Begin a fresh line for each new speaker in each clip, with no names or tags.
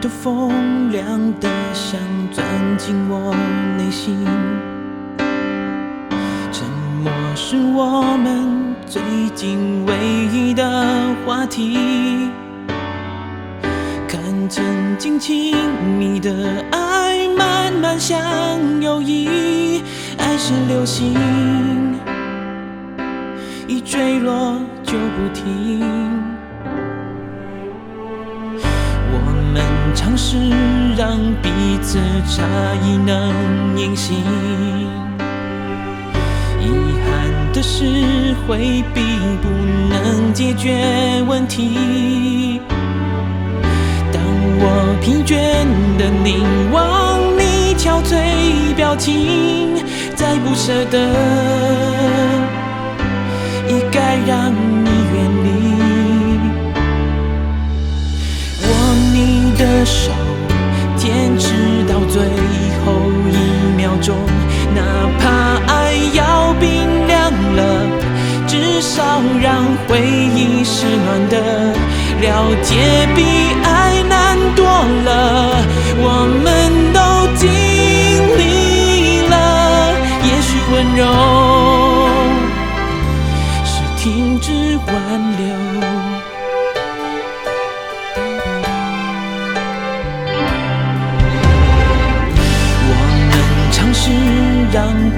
的风凉得想钻进我内心，沉默是我们最近唯一的话题。看曾经亲密的爱慢慢像友谊，爱是流星，一坠落就不停。尝试让彼此差异能隐形，遗憾的是回避不能解决问题。当我疲倦的凝望你憔悴表情，再不舍得，也该让的手，坚持到最后一秒钟，哪怕爱要冰凉了，至少让回忆是暖的。了解比爱难多了，我们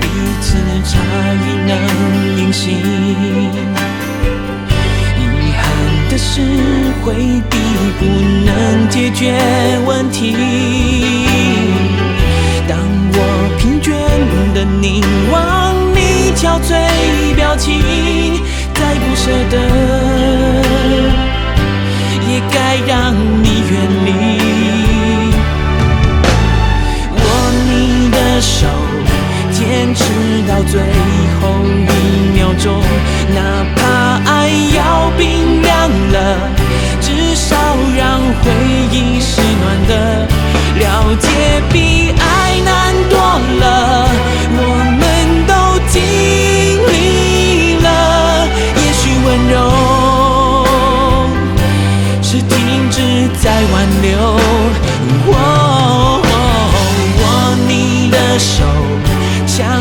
彼此差异能隐形，遗憾的是回避不能解决问题。当我疲倦的凝望你憔悴表情，再不舍得，也该让你远离。持到最后一秒钟，哪怕爱要冰凉了，至少让回忆是暖的。了解比爱难多了，我们都经历了，也许温柔是停止在挽留。哦握你的手，像耳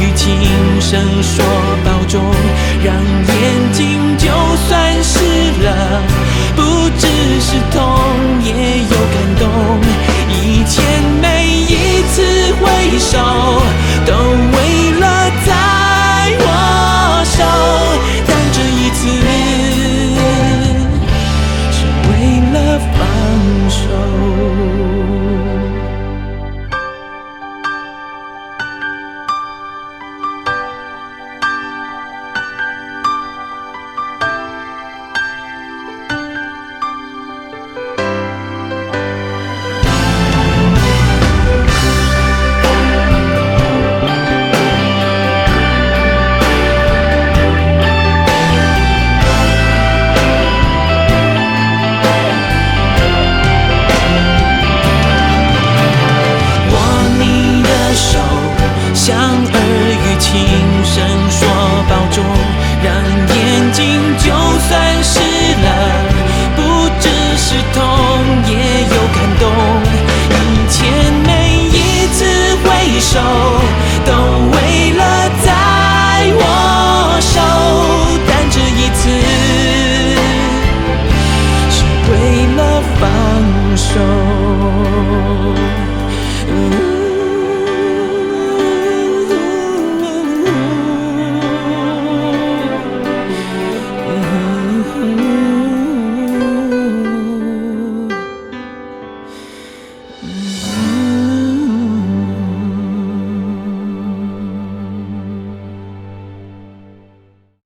语轻声说保重，让眼睛就算湿了，不只是痛，也有感动。以前每一次挥手，手都为了在我手但这一次是为了放手。